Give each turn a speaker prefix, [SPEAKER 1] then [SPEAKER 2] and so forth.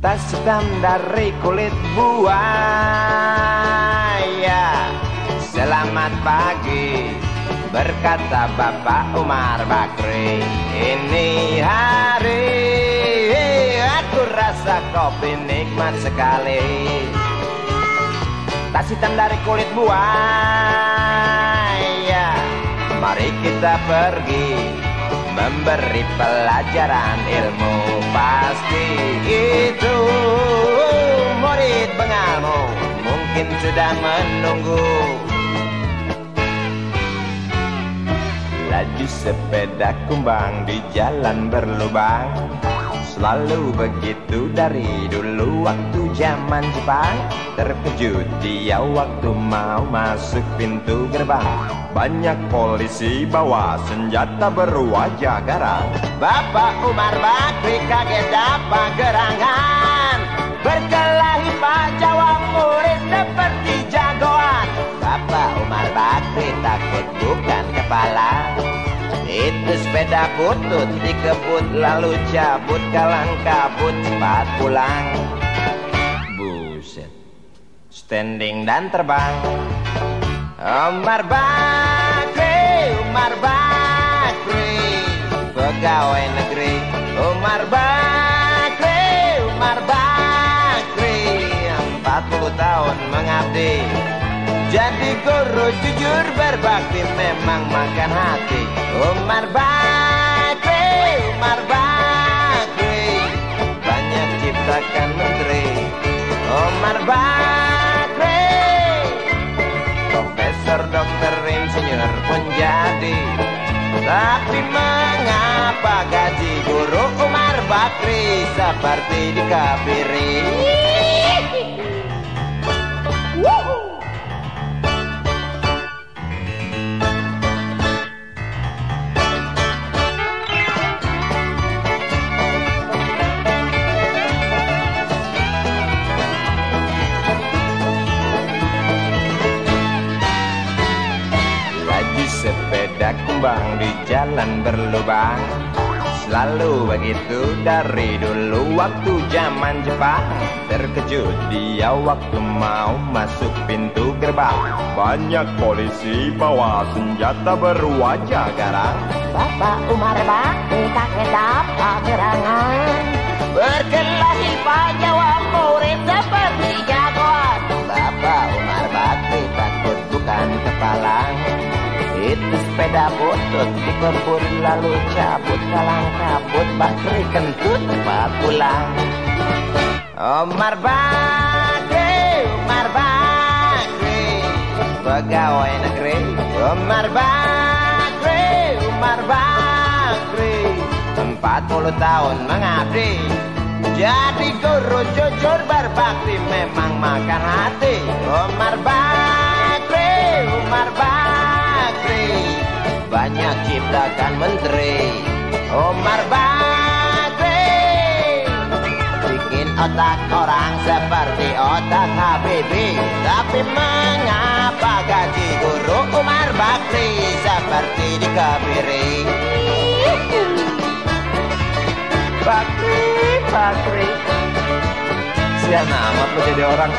[SPEAKER 1] hitam dari kulit buaya. Selamat pagi Berkata Bapak Umar Bakri. Ini hari Aku rasa kopi nikmat sekali. Tas hitam dari kulit buaya. Mari kita pergi Memberi pelajaran ilmu. Pasti itu Murid bengalmu. Mungkin sudah menunggu. Laju sepeda kumbang di jalan berlubang Selalu begitu dari dulu waktu zaman Jepang. Terkejut dia waktu mau masuk pintu gerbang. Banyak polisi bawa senjata berwajah garang. Bapak Umar Bakri kaget dapat gerangan itu sepeda butut dikebut lalu cabut kalang kabut cepat pulang. Buset. Standing dan terbang. Umar Bakri Umar Bakri Pegawai jujur berbakti memang makan hati. Umar Bakri, Umar Bakri Banyak ciptakan menteri. Umar Bakri Profesor, dokter, insinyur pun jadi Tapi mengapa gaji guru Umar Bakri Seperti dikabiri kumbang di jalan berlubang. Selalu begitu dari dulu waktu zaman Jepang. Terkejut dia waktu mau masuk pintu gerbang. Banyak polisi bawa senjata berwajah garang.
[SPEAKER 2] Bapak Umar kakek dapat gerangan Berkelahi
[SPEAKER 1] itu sepeda butut dikebut lalu cabut kalang kabut Bakri kentut cepat pulang? Omar Bakri, Omar Bakri Pegawai negeri. Omar Bakri, Omar Bakri Empat puluh tahun mengabdi. Jadi guru jujur berbakti Memang makan hati. Omar Bakri, Omar Bakri banyak ciptakan menteri. Omar Bakri Bikin otak orang seperti otak Habibie. Tapi mengapa gaji guru Umar Bakri Seperti dikabiri Bakri, Bakri. Siapa nama jadi orang